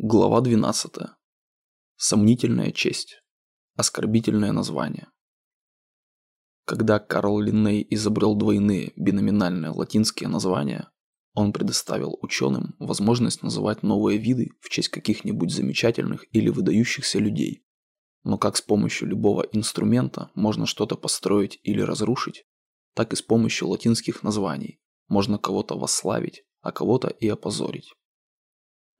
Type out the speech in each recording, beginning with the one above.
Глава 12. Сомнительная честь. Оскорбительное название. Когда Карл Линней изобрел двойные биноминальные латинские названия, он предоставил ученым возможность называть новые виды в честь каких-нибудь замечательных или выдающихся людей. Но как с помощью любого инструмента можно что-то построить или разрушить, так и с помощью латинских названий можно кого-то восславить, а кого-то и опозорить.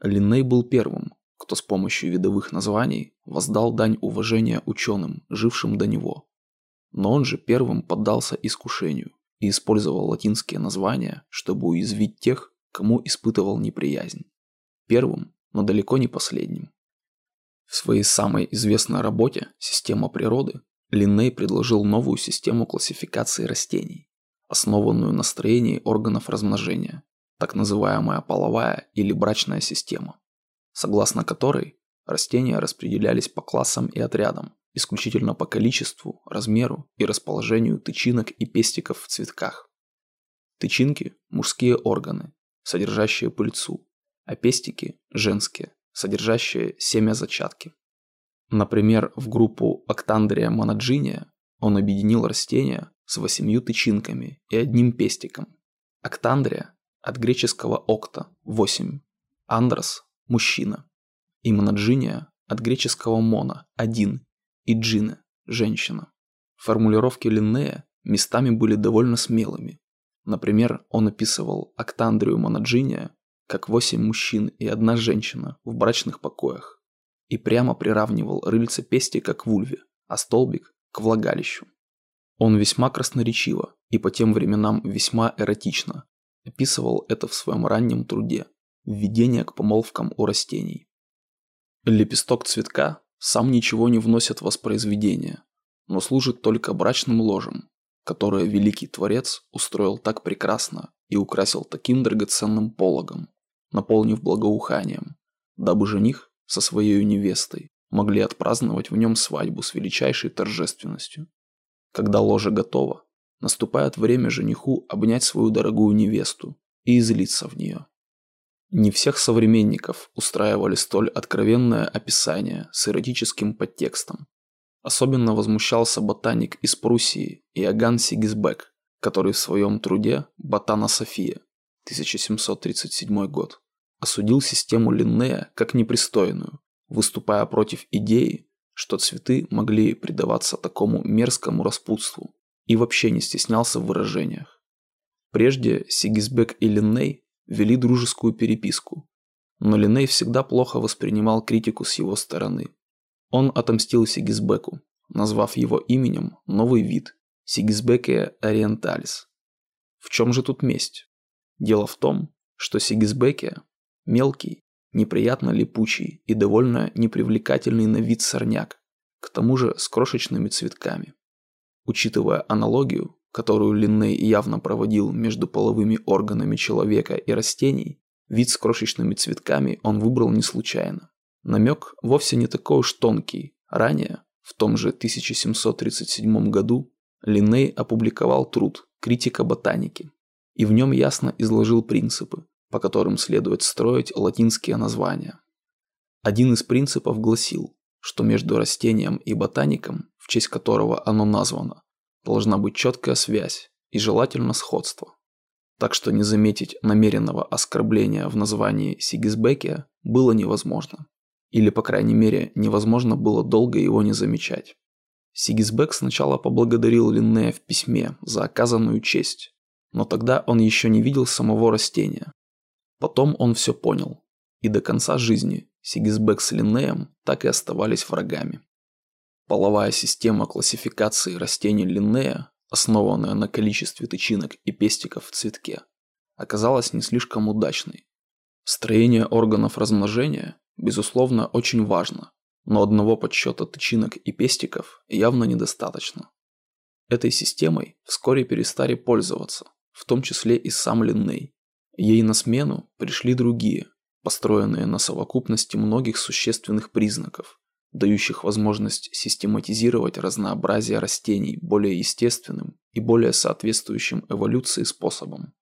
Линней был первым, кто с помощью видовых названий воздал дань уважения ученым, жившим до него. Но он же первым поддался искушению и использовал латинские названия, чтобы уязвить тех, кому испытывал неприязнь. Первым, но далеко не последним. В своей самой известной работе «Система природы» Линней предложил новую систему классификации растений, основанную на строении органов размножения, так называемая половая или брачная система, согласно которой растения распределялись по классам и отрядам, исключительно по количеству, размеру и расположению тычинок и пестиков в цветках. Тычинки – мужские органы, содержащие пыльцу, а пестики – женские, содержащие семя зачатки. Например, в группу Octandria monogynia он объединил растения с восемью тычинками и одним пестиком. Octandria от греческого «окта» – восемь, «андрос» – мужчина, и «моноджиния» от греческого «моно» – один, и «джина» – женщина. Формулировки Линнея местами были довольно смелыми. Например, он описывал Октандрию Моноджиния как восемь мужчин и одна женщина в брачных покоях и прямо приравнивал рыльце пестика к вульве, а столбик – к влагалищу. Он весьма красноречиво и по тем временам весьма эротично описывал это в своем раннем труде «Введение к помолвкам у растений». Лепесток цветка сам ничего не вносит в воспроизведение, но служит только брачным ложем, которое великий творец устроил так прекрасно и украсил таким драгоценным пологом, наполнив благоуханием, дабы жених со своей невестой могли отпраздновать в нем свадьбу с величайшей торжественностью. Когда ложе готово, наступает время жениху обнять свою дорогую невесту и излиться в нее. Не всех современников устраивали столь откровенное описание с эротическим подтекстом. Особенно возмущался ботаник из Пруссии Иоганн Сигисбек, который в своем труде «Ботана София» 1737 год осудил систему Линнея как непристойную, выступая против идеи, что цветы могли предаваться такому мерзкому распутству, и вообще не стеснялся в выражениях. Прежде Сигизбек и Линней вели дружескую переписку, но Линней всегда плохо воспринимал критику с его стороны. Он отомстил Сигизбеку, назвав его именем новый вид – Сигизбекия ориенталис. В чем же тут месть? Дело в том, что Сигизбекия – мелкий, неприятно липучий и довольно непривлекательный на вид сорняк, к тому же с крошечными цветками. Учитывая аналогию, которую Линней явно проводил между половыми органами человека и растений, вид с крошечными цветками он выбрал не случайно. Намек вовсе не такой уж тонкий. Ранее, в том же 1737 году, Линней опубликовал труд «Критика ботаники», и в нем ясно изложил принципы, по которым следует строить латинские названия. Один из принципов гласил, что между растением и ботаником в честь которого оно названо, должна быть четкая связь и желательно сходство. Так что не заметить намеренного оскорбления в названии Сигисбекия было невозможно. Или, по крайней мере, невозможно было долго его не замечать. Сигисбек сначала поблагодарил Линнея в письме за оказанную честь, но тогда он еще не видел самого растения. Потом он все понял, и до конца жизни Сигисбек с Линнеем так и оставались врагами. Половая система классификации растений Линнея, основанная на количестве тычинок и пестиков в цветке, оказалась не слишком удачной. Строение органов размножения, безусловно, очень важно, но одного подсчета тычинок и пестиков явно недостаточно. Этой системой вскоре перестали пользоваться, в том числе и сам Линней. Ей на смену пришли другие, построенные на совокупности многих существенных признаков, дающих возможность систематизировать разнообразие растений более естественным и более соответствующим эволюции способом.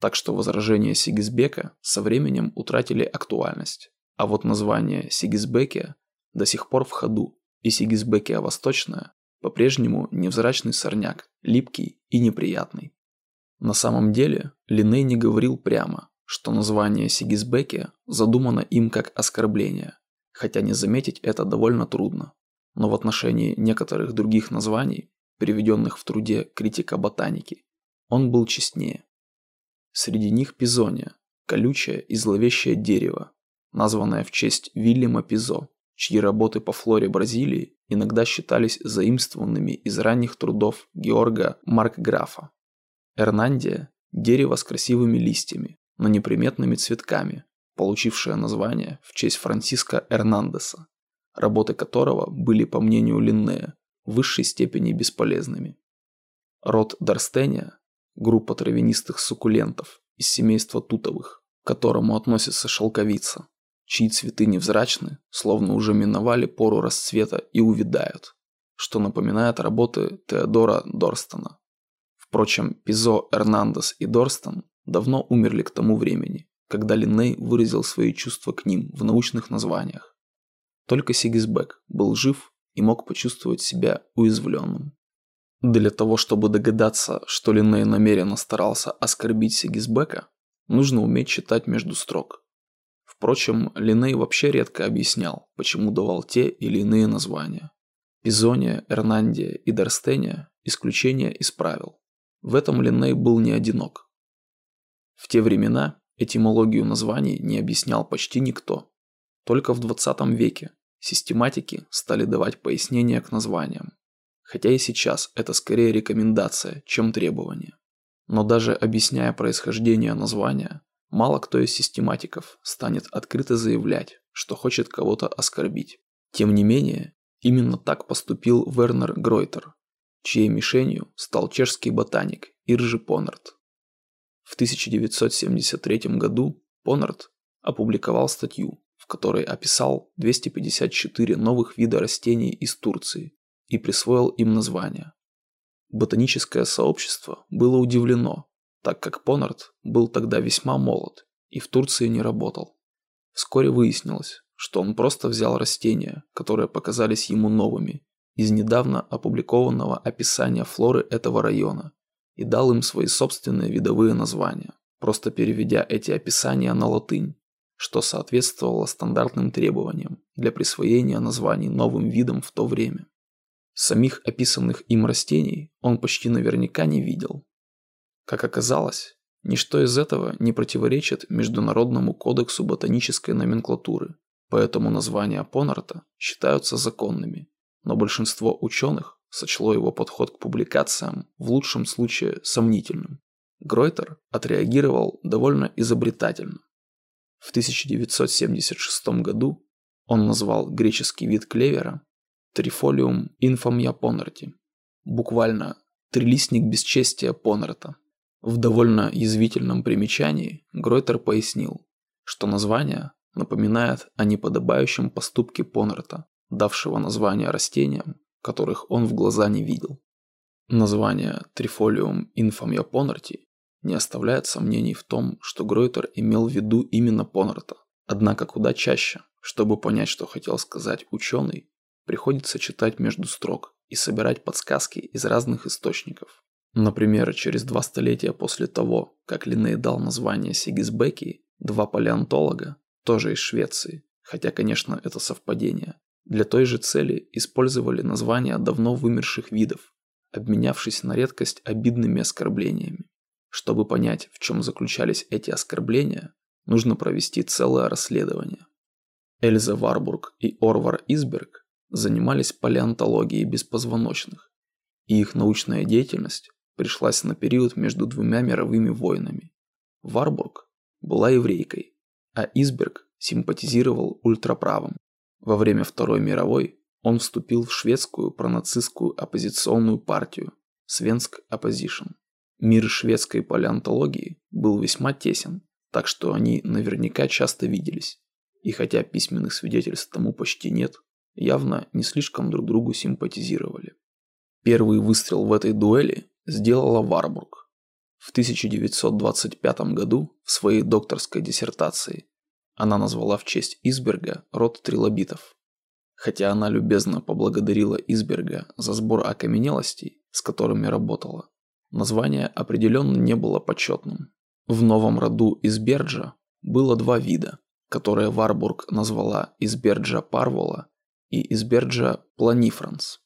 Так что возражения Сигизбека со временем утратили актуальность, А вот название Сигизбекия до сих пор в ходу, и Сигизбекия Восточная по-прежнему невзрачный сорняк, липкий и неприятный. На самом деле Линей не говорил прямо, что название Сигизбекия задумано им как оскорбление, хотя не заметить это довольно трудно. Но в отношении некоторых других названий, приведенных в труде критика ботаники, он был честнее. Среди них пизония, колючее и зловещее дерево, названное в честь Вильяма Пизо, чьи работы по флоре Бразилии иногда считались заимствованными из ранних трудов Георга Маркграфа. Эрнандия – дерево с красивыми листьями, но неприметными цветками, получившее название в честь Франциска Эрнандеса, работы которого были, по мнению Линнея, в высшей степени бесполезными. Род Дарстения – группа травянистых суккулентов из семейства тутовых, к которому относится шелковица, чьи цветы невзрачны, словно уже миновали пору расцвета и увядают, что напоминает работы Теодора Дорстона. Впрочем, Пизо, Эрнандес и Дорстон давно умерли к тому времени, когда Линней выразил свои чувства к ним в научных названиях. Только Сигисбек был жив и мог почувствовать себя уязвленным. Для того, чтобы догадаться, что Линней намеренно старался оскорбить Сигисбека, нужно уметь читать между строк – Впрочем, Линей вообще редко объяснял, почему давал те или иные названия. Пизония, Эрнандия и Дорстения исключения из правил. В этом Линей был не одинок. В те времена этимологию названий не объяснял почти никто. Только в 20 веке систематики стали давать пояснения к названиям. Хотя и сейчас это скорее рекомендация, чем требование. Но даже объясняя происхождение названия, Мало кто из систематиков станет открыто заявлять, что хочет кого-то оскорбить. Тем не менее, именно так поступил Вернер Гройтер, чьей мишенью стал чешский ботаник Иржи Понарт. В 1973 году Понарт опубликовал статью, в которой описал 254 новых вида растений из Турции и присвоил им названия. Ботаническое сообщество было удивлено, так как Понард был тогда весьма молод и в Турции не работал. Вскоре выяснилось, что он просто взял растения, которые показались ему новыми, из недавно опубликованного описания флоры этого района и дал им свои собственные видовые названия, просто переведя эти описания на латынь, что соответствовало стандартным требованиям для присвоения названий новым видам в то время. Самих описанных им растений он почти наверняка не видел, как оказалось, ничто из этого не противоречит Международному кодексу ботанической номенклатуры, поэтому названия Понарта считаются законными, но большинство ученых сочло его подход к публикациям в лучшем случае сомнительным. Гройтер отреагировал довольно изобретательно. В 1976 году он назвал греческий вид клевера Трифолиум инфамья понарти, буквально «трилистник бесчестия Понарта». В довольно язвительном примечании Гройтер пояснил, что название напоминает о неподобающем поступке Понерта, давшего название растениям, которых он в глаза не видел. Название Трифолиум инфамия Понерти не оставляет сомнений в том, что Гройтер имел в виду именно Понерта. Однако куда чаще, чтобы понять, что хотел сказать ученый, приходится читать между строк и собирать подсказки из разных источников. Например, через два столетия после того, как Линней дал название Сигисбеки, два палеонтолога, тоже из Швеции, хотя, конечно, это совпадение, для той же цели использовали названия давно вымерших видов, обменявшись на редкость обидными оскорблениями. Чтобы понять, в чем заключались эти оскорбления, нужно провести целое расследование. Эльза Варбург и Орвар Изберг занимались палеонтологией беспозвоночных, и их научная деятельность пришлась на период между двумя мировыми войнами. Варбург была еврейкой, а Изберг симпатизировал ультраправым. Во время Второй мировой он вступил в шведскую пронацистскую оппозиционную партию Свенск Opposition. Мир шведской палеонтологии был весьма тесен, так что они наверняка часто виделись. И хотя письменных свидетельств тому почти нет, явно не слишком друг другу симпатизировали. Первый выстрел в этой дуэли сделала Варбург. В 1925 году в своей докторской диссертации она назвала в честь Изберга род трилобитов. Хотя она любезно поблагодарила Изберга за сбор окаменелостей, с которыми работала, название определенно не было почетным. В новом роду Изберджа было два вида, которые Варбург назвала Изберджа парвола и Изберджа планифранс.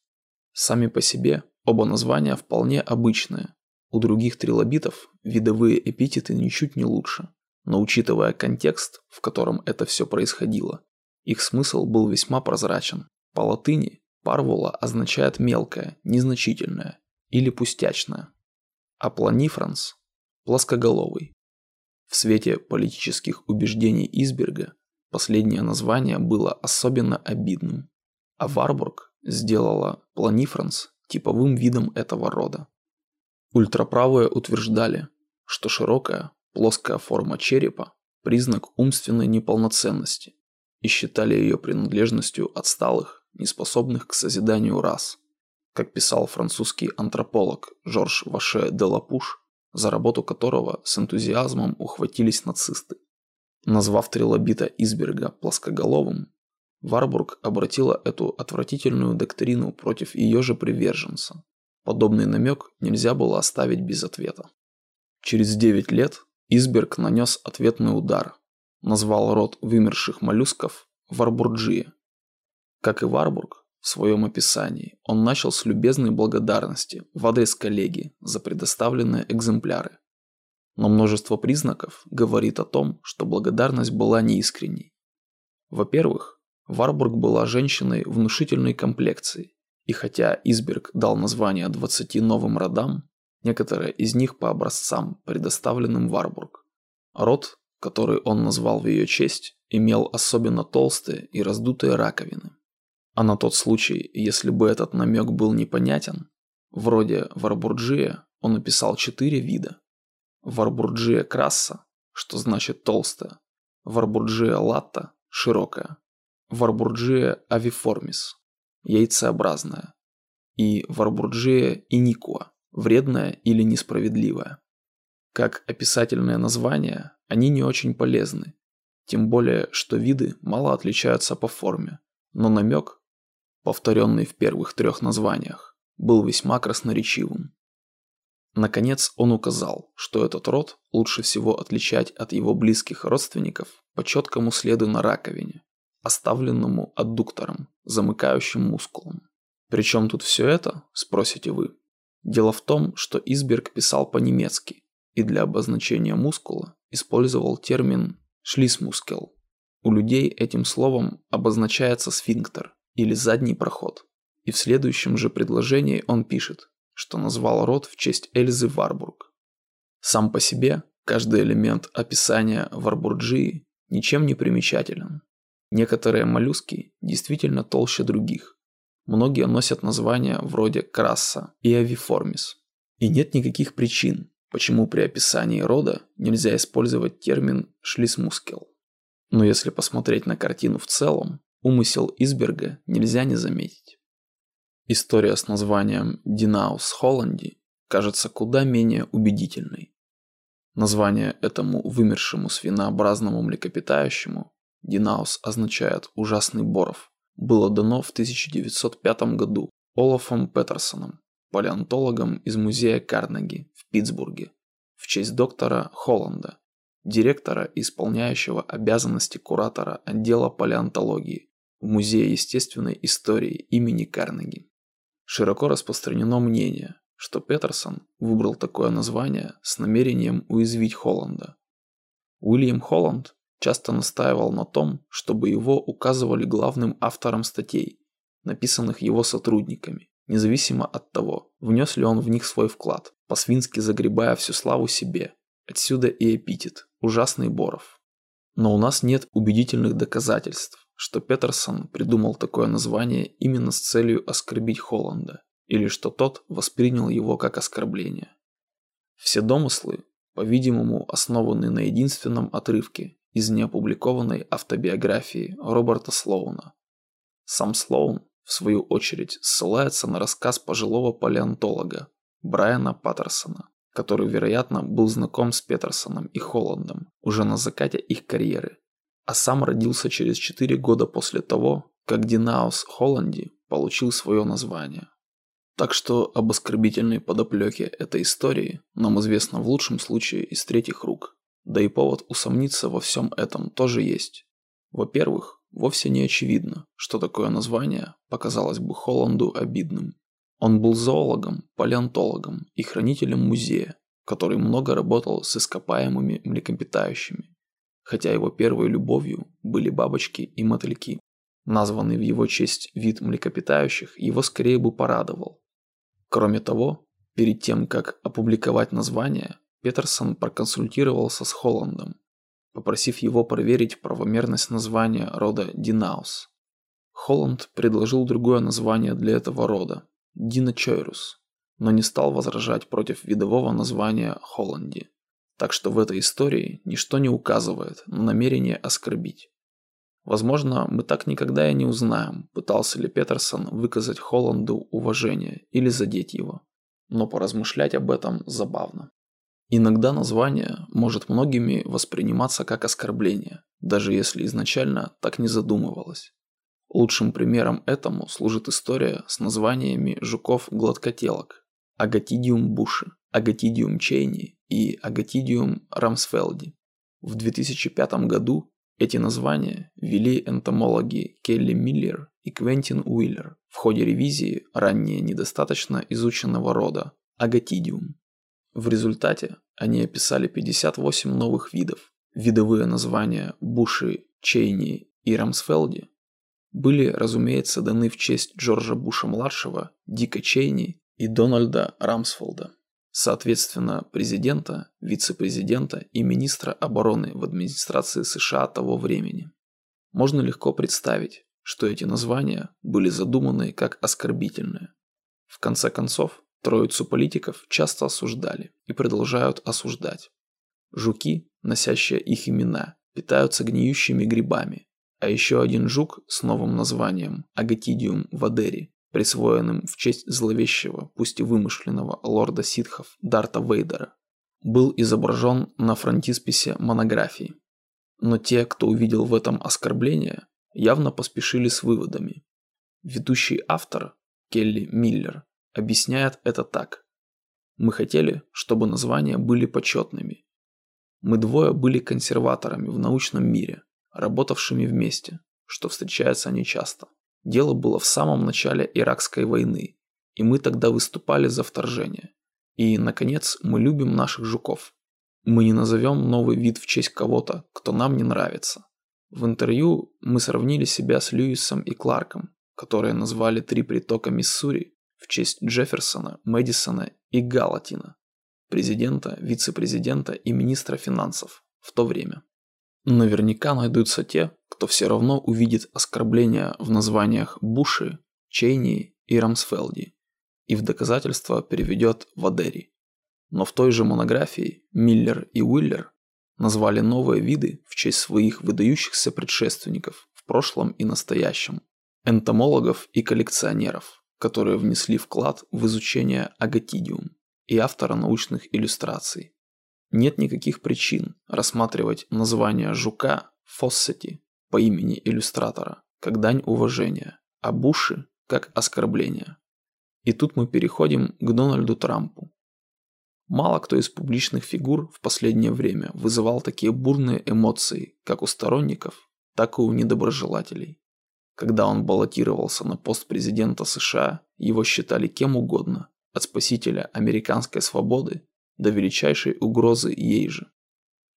Сами по себе оба названия вполне обычные. У других трилобитов видовые эпитеты ничуть не лучше. Но учитывая контекст, в котором это все происходило, их смысл был весьма прозрачен. По латыни парвола означает мелкое, незначительное или пустячное, а планифранс – плоскоголовый. В свете политических убеждений Изберга последнее название было особенно обидным, а Варбург сделала планифранс типовым видом этого рода. Ультраправые утверждали, что широкая, плоская форма черепа – признак умственной неполноценности и считали ее принадлежностью отсталых, неспособных к созиданию рас. Как писал французский антрополог Жорж Ваше де Лапуш, за работу которого с энтузиазмом ухватились нацисты. Назвав трилобита Изберга плоскоголовым, Варбург обратила эту отвратительную доктрину против ее же приверженца. Подобный намек нельзя было оставить без ответа. Через 9 лет Изберг нанес ответный удар, назвал род вымерших моллюсков Варбурджия. Как и Варбург, в своем описании он начал с любезной благодарности в адрес коллеги за предоставленные экземпляры. Но множество признаков говорит о том, что благодарность была неискренней. Во-первых, Варбург была женщиной внушительной комплекции, и хотя Изберг дал название 20 новым родам, некоторые из них по образцам, предоставленным Варбург. Род который он назвал в ее честь, имел особенно толстые и раздутые раковины. А на тот случай, если бы этот намек был непонятен, вроде варбурджия он написал четыре вида. Варбурджия краса, что значит толстая, варбурджия латта – широкая, варбурджия авиформис – яйцеобразная, и варбурджия иникуа – вредная или несправедливая. Как описательное название, они не очень полезны. Тем более, что виды мало отличаются по форме. Но намек, повторенный в первых трех названиях, был весьма красноречивым. Наконец он указал, что этот род лучше всего отличать от его близких родственников по четкому следу на раковине, оставленному аддуктором, замыкающим мускулом. Причем тут все это, спросите вы? Дело в том, что Изберг писал по-немецки, и для обозначения мускула использовал термин «шлисмускел». У людей этим словом обозначается сфинктер или задний проход. И в следующем же предложении он пишет, что назвал род в честь Эльзы Варбург. Сам по себе каждый элемент описания Варбурджии ничем не примечателен. Некоторые моллюски действительно толще других. Многие носят названия вроде краса и авиформис. И нет никаких причин, почему при описании рода нельзя использовать термин «шлисмускел». Но если посмотреть на картину в целом, умысел Изберга нельзя не заметить. История с названием «Динаус Холланди» кажется куда менее убедительной. Название этому вымершему свинообразному млекопитающему Динаус означает «ужасный боров» было дано в 1905 году Олафом Петерсоном, палеонтологом из музея Карнеги в Питтсбурге в честь доктора Холланда, директора исполняющего обязанности куратора отдела палеонтологии в Музее естественной истории имени Карнеги. Широко распространено мнение, что Петерсон выбрал такое название с намерением уязвить Холланда. Уильям Холланд часто настаивал на том, чтобы его указывали главным автором статей, написанных его сотрудниками, независимо от того, внес ли он в них свой вклад, по-свински загребая всю славу себе. Отсюда и эпитет «ужасный Боров». Но у нас нет убедительных доказательств, что Петерсон придумал такое название именно с целью оскорбить Холланда, или что тот воспринял его как оскорбление. Все домыслы, по-видимому, основаны на единственном отрывке из неопубликованной автобиографии Роберта Слоуна. Сам Слоун в свою очередь, ссылается на рассказ пожилого палеонтолога Брайана Паттерсона, который, вероятно, был знаком с Петерсоном и Холландом уже на закате их карьеры, а сам родился через 4 года после того, как Динаус Холланди получил свое название. Так что об оскорбительной подоплеке этой истории нам известно в лучшем случае из третьих рук. Да и повод усомниться во всем этом тоже есть. Во-первых, вовсе не очевидно, что такое название показалось бы Холланду обидным. Он был зоологом, палеонтологом и хранителем музея, который много работал с ископаемыми млекопитающими, хотя его первой любовью были бабочки и мотыльки. Названный в его честь вид млекопитающих его скорее бы порадовал. Кроме того, перед тем, как опубликовать название, Петерсон проконсультировался с Холландом, попросив его проверить правомерность названия рода Динаус. Холланд предложил другое название для этого рода – Диночойрус, но не стал возражать против видового названия Холланди. Так что в этой истории ничто не указывает на намерение оскорбить. Возможно, мы так никогда и не узнаем, пытался ли Петерсон выказать Холланду уважение или задеть его. Но поразмышлять об этом забавно. Иногда название может многими восприниматься как оскорбление, даже если изначально так не задумывалось. Лучшим примером этому служит история с названиями жуков-гладкотелок Агатидиум буши, Агатидиум чейни и Агатидиум рамсфелди. В 2005 году эти названия ввели энтомологи Келли Миллер и Квентин Уиллер в ходе ревизии ранее недостаточно изученного рода Агатидиум. В результате они описали 58 новых видов. Видовые названия Буши, Чейни и Рамсфелди были, разумеется, даны в честь Джорджа Буша-младшего, Дика Чейни и Дональда Рамсфелда, соответственно, президента, вице-президента и министра обороны в администрации США того времени. Можно легко представить, что эти названия были задуманы как оскорбительные. В конце концов, Троицу политиков часто осуждали и продолжают осуждать. Жуки, носящие их имена, питаются гниющими грибами, а еще один жук с новым названием Агатидиум вадери, присвоенным в честь зловещего, пусть и вымышленного лорда ситхов Дарта Вейдера, был изображен на фронтисписе монографии. Но те, кто увидел в этом оскорбление, явно поспешили с выводами. Ведущий автор, Келли Миллер, объясняет это так. Мы хотели, чтобы названия были почетными. Мы двое были консерваторами в научном мире, работавшими вместе, что встречается нечасто. Дело было в самом начале Иракской войны, и мы тогда выступали за вторжение. И, наконец, мы любим наших жуков. Мы не назовем новый вид в честь кого-то, кто нам не нравится. В интервью мы сравнили себя с Льюисом и Кларком, которые назвали три притока Миссури в честь Джефферсона, Мэдисона и Галатина, президента, вице-президента и министра финансов в то время. Наверняка найдутся те, кто все равно увидит оскорбления в названиях Буши, Чейни и Рамсфелди и в доказательство переведет Вадери. Но в той же монографии Миллер и Уиллер назвали новые виды в честь своих выдающихся предшественников в прошлом и настоящем, энтомологов и коллекционеров которые внесли вклад в изучение агатидиум и автора научных иллюстраций. Нет никаких причин рассматривать название жука Фоссети по имени иллюстратора как дань уважения, а Буши как оскорбление. И тут мы переходим к Дональду Трампу. Мало кто из публичных фигур в последнее время вызывал такие бурные эмоции как у сторонников, так и у недоброжелателей. Когда он баллотировался на пост президента США, его считали кем угодно, от спасителя американской свободы до величайшей угрозы ей же.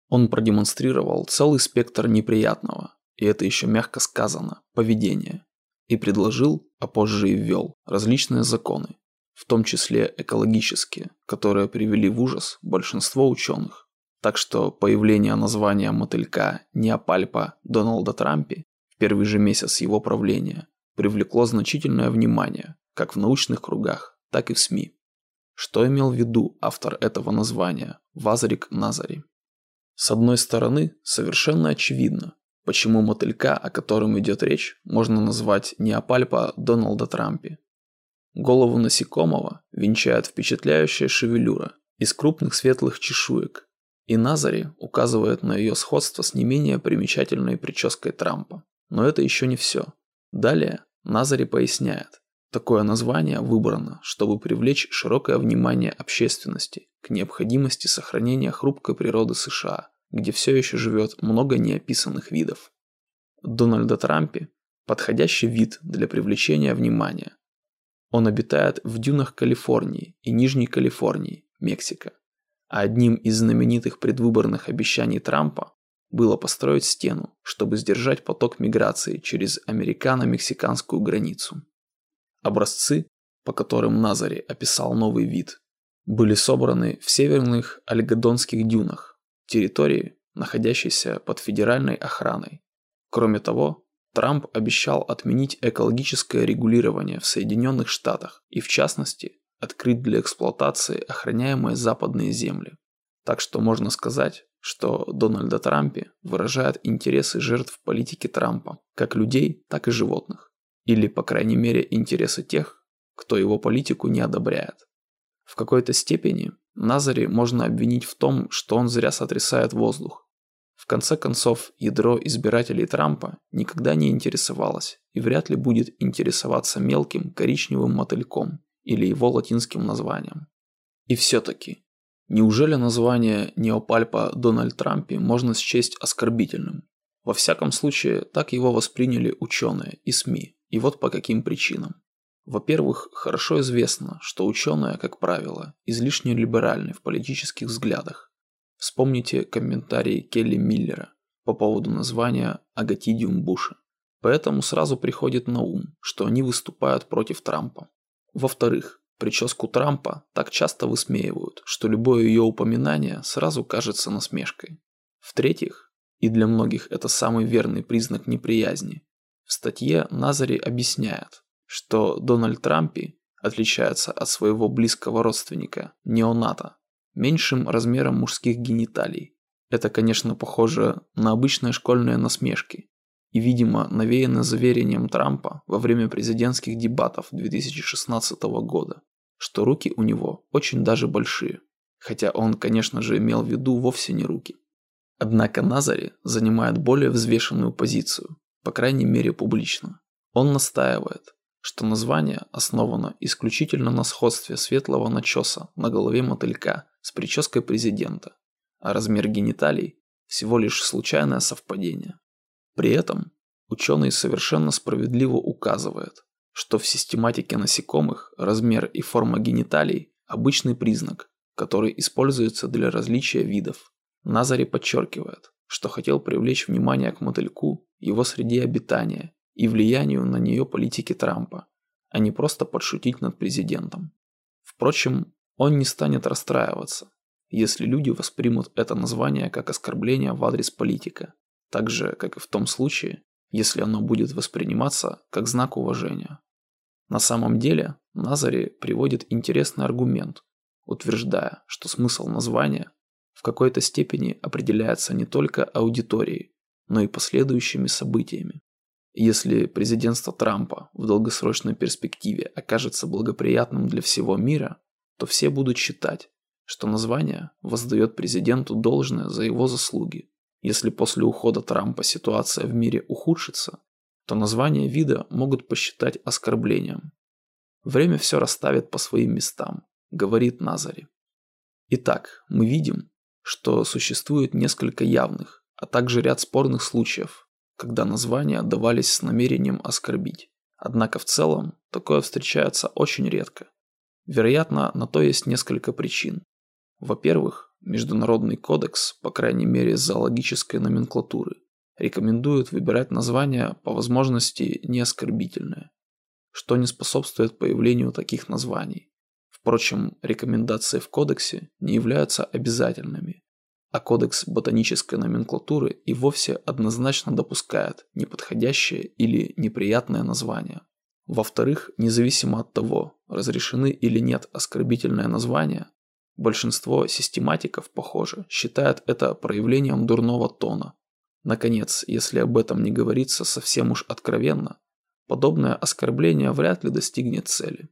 Он продемонстрировал целый спектр неприятного, и это еще мягко сказано, поведения, и предложил, а позже и ввел, различные законы, в том числе экологические, которые привели в ужас большинство ученых. Так что появление названия мотылька Неопальпа Дональда Трампе первый же месяц его правления привлекло значительное внимание как в научных кругах, так и в СМИ. Что имел в виду автор этого названия Вазарик Назари? С одной стороны, совершенно очевидно, почему мотылька, о котором идет речь, можно назвать не Апальпа Дональда Трампе. Голову насекомого венчает впечатляющая шевелюра из крупных светлых чешуек, И Назари указывает на ее сходство с не менее примечательной прической Трампа. Но это еще не все. Далее Назари поясняет, такое название выбрано, чтобы привлечь широкое внимание общественности к необходимости сохранения хрупкой природы США, где все еще живет много неописанных видов. Дональда Трампе подходящий вид для привлечения внимания. Он обитает в дюнах Калифорнии и Нижней Калифорнии, Мексика. А одним из знаменитых предвыборных обещаний Трампа было построить стену, чтобы сдержать поток миграции через американо-мексиканскую границу. Образцы, по которым Назари описал новый вид, были собраны в северных Альгадонских дюнах, территории, находящейся под федеральной охраной. Кроме того, Трамп обещал отменить экологическое регулирование в Соединенных Штатах и, в частности, открыть для эксплуатации охраняемые западные земли. Так что можно сказать, что Дональда Трампе выражает интересы жертв политики Трампа, как людей, так и животных. Или, по крайней мере, интересы тех, кто его политику не одобряет. В какой-то степени Назари можно обвинить в том, что он зря сотрясает воздух. В конце концов, ядро избирателей Трампа никогда не интересовалось и вряд ли будет интересоваться мелким коричневым мотыльком или его латинским названием. И все-таки, неужели название неопальпа Дональд Трампе можно счесть оскорбительным? Во всяком случае, так его восприняли ученые и СМИ, и вот по каким причинам. Во-первых, хорошо известно, что ученые, как правило, излишне либеральны в политических взглядах. Вспомните комментарии Келли Миллера по поводу названия Агатидиум Буша. Поэтому сразу приходит на ум, что они выступают против Трампа. Во-вторых, прическу Трампа так часто высмеивают, что любое ее упоминание сразу кажется насмешкой. В-третьих, и для многих это самый верный признак неприязни, в статье Назари объясняет, что Дональд Трампи отличается от своего близкого родственника, неоната, меньшим размером мужских гениталий. Это, конечно, похоже на обычные школьные насмешки, и, видимо, навеяно заверением Трампа во время президентских дебатов 2016 года, что руки у него очень даже большие, хотя он, конечно же, имел в виду вовсе не руки. Однако Назари занимает более взвешенную позицию, по крайней мере публично. Он настаивает, что название основано исключительно на сходстве светлого начеса на голове мотылька с прической президента, а размер гениталий – всего лишь случайное совпадение. При этом ученый совершенно справедливо указывает, что в систематике насекомых размер и форма гениталий – обычный признак, который используется для различия видов. Назари подчеркивает, что хотел привлечь внимание к мотыльку, его среде обитания и влиянию на нее политики Трампа, а не просто подшутить над президентом. Впрочем, он не станет расстраиваться, если люди воспримут это название как оскорбление в адрес политика, так же, как и в том случае, если оно будет восприниматься как знак уважения. На самом деле, Назари приводит интересный аргумент, утверждая, что смысл названия в какой-то степени определяется не только аудиторией, но и последующими событиями. Если президентство Трампа в долгосрочной перспективе окажется благоприятным для всего мира, то все будут считать, что название воздает президенту должное за его заслуги, если после ухода Трампа ситуация в мире ухудшится, то название вида могут посчитать оскорблением. Время все расставит по своим местам, говорит Назари. Итак, мы видим, что существует несколько явных, а также ряд спорных случаев, когда названия отдавались с намерением оскорбить. Однако в целом такое встречается очень редко. Вероятно, на то есть несколько причин. Во-первых, Международный кодекс, по крайней мере зоологической номенклатуры, рекомендует выбирать названия по возможности не оскорбительные, что не способствует появлению таких названий. Впрочем, рекомендации в кодексе не являются обязательными, а кодекс ботанической номенклатуры и вовсе однозначно допускает неподходящее или неприятное название. Во-вторых, независимо от того, разрешены или нет оскорбительные названия, Большинство систематиков, похоже, считают это проявлением дурного тона. Наконец, если об этом не говорится совсем уж откровенно, подобное оскорбление вряд ли достигнет цели.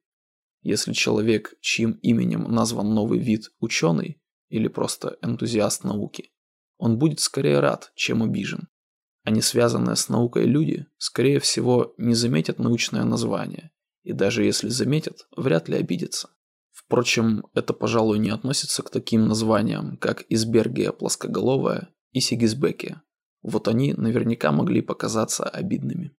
Если человек, чьим именем назван новый вид ученый, или просто энтузиаст науки, он будет скорее рад, чем обижен. А не связанные с наукой люди, скорее всего, не заметят научное название, и даже если заметят, вряд ли обидятся. Впрочем, это, пожалуй, не относится к таким названиям, как Избергия плоскоголовая и Сигисбекия. Вот они наверняка могли показаться обидными.